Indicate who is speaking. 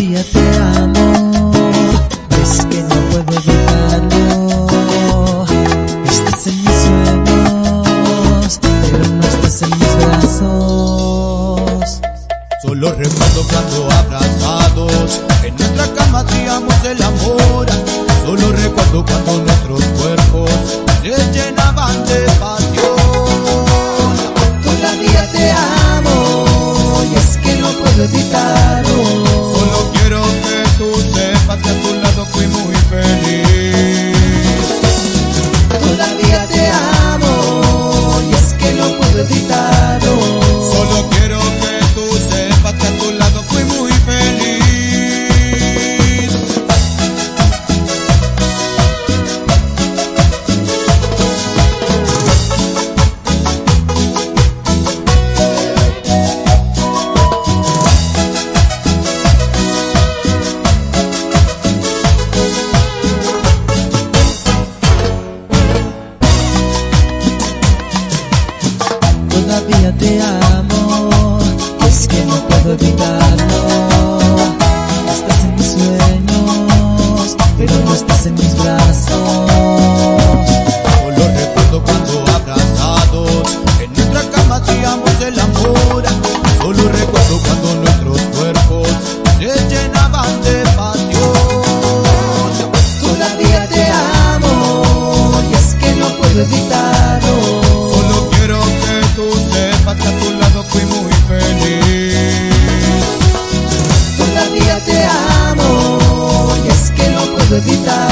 Speaker 1: Todavía te amo, es que no puedo evitarlo. Estás en mis sueños, pero no estás en mis brazos.
Speaker 2: Solo recuerdo cuando abrazados en nuestra cama hacíamos el amor. Solo recuerdo cuando
Speaker 1: todavía te amo. Es que no puedo evitarlo. Estás en mis sueños, pero no estás en
Speaker 2: mis brazos. Solo recuerdo cuando abrazados en nuestra cama hacíamos el amor.
Speaker 1: Solo recuerdo cuando nuestros cuerpos se llenaron. habitar.